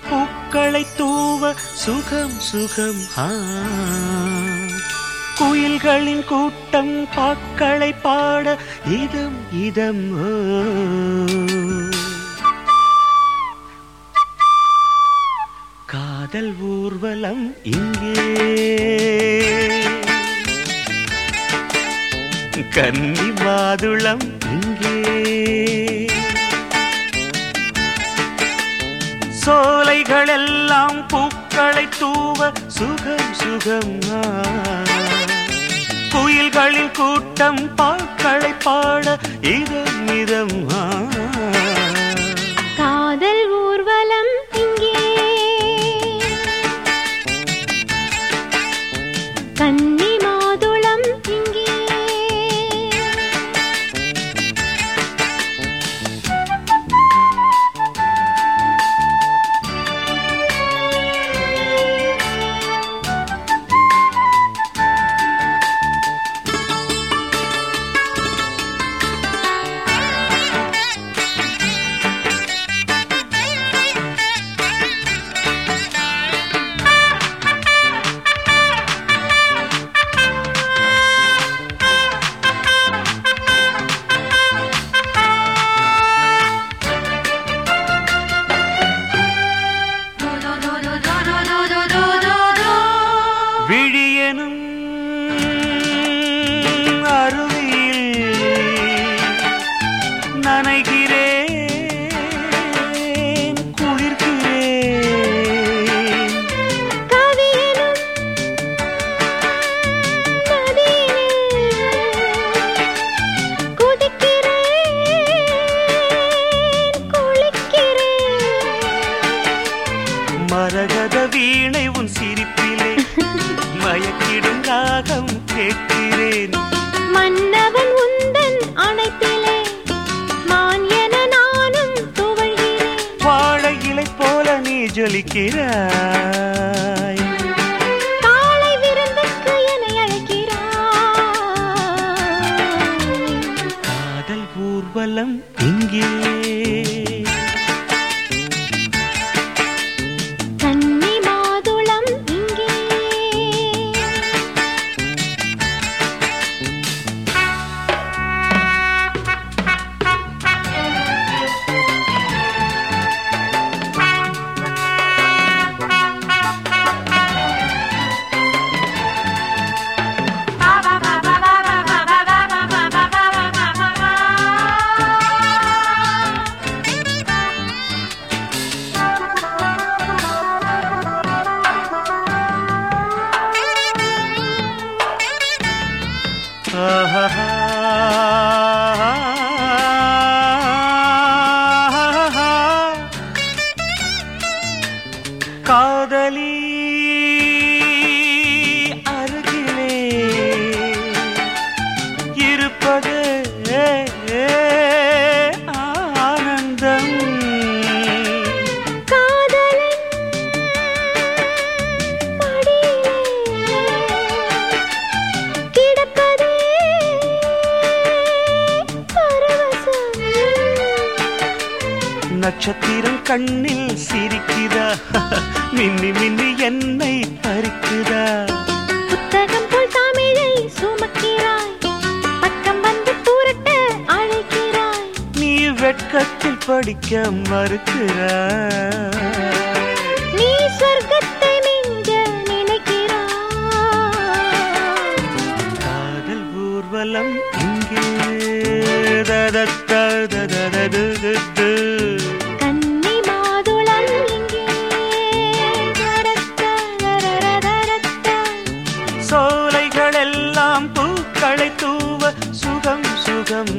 பூக்களை தூவ சுகம் சுகம் ஆ. குயில்களின் கூட்டம் பாக்களை பாட இதம் இதம் காதல் ஊர்வலம் இங்கே கன்னி மாதுளம் தூவ சுகம் சுகம் ஆ. குயில்களின் கூட்டம் பாக்களை பாட இதம் இதம் ஆ. மரகத வீணை உன் சிரிப்பிலே. மயக்கிடும் ராகம் கேட்கிறேன். மன்னவன் உந்தன் அணைப்பிலே மான் என நானும் துவழ்கிறேன். வாழை இலை போல நீ ஜொலிக்கிறாய். காலை விருந்துக்கு என்னை அழைக்கிறாய். காதல் ஊர்வலம் பரவசம். நட்சத்திரம் கண்ணில் சிரிக்குதா மின்னி மின்னி என்னை வெட்கத்தில் படிக்க மறுக்கிறார். நீ சொர்க்கத்தை நீங்க நினைக்கிறார் காதல் ஊர்வலம் இங்கே. ததத்தது சோலைகள் எல்லாம் பூக்களை தூவ சுகம் சுகம்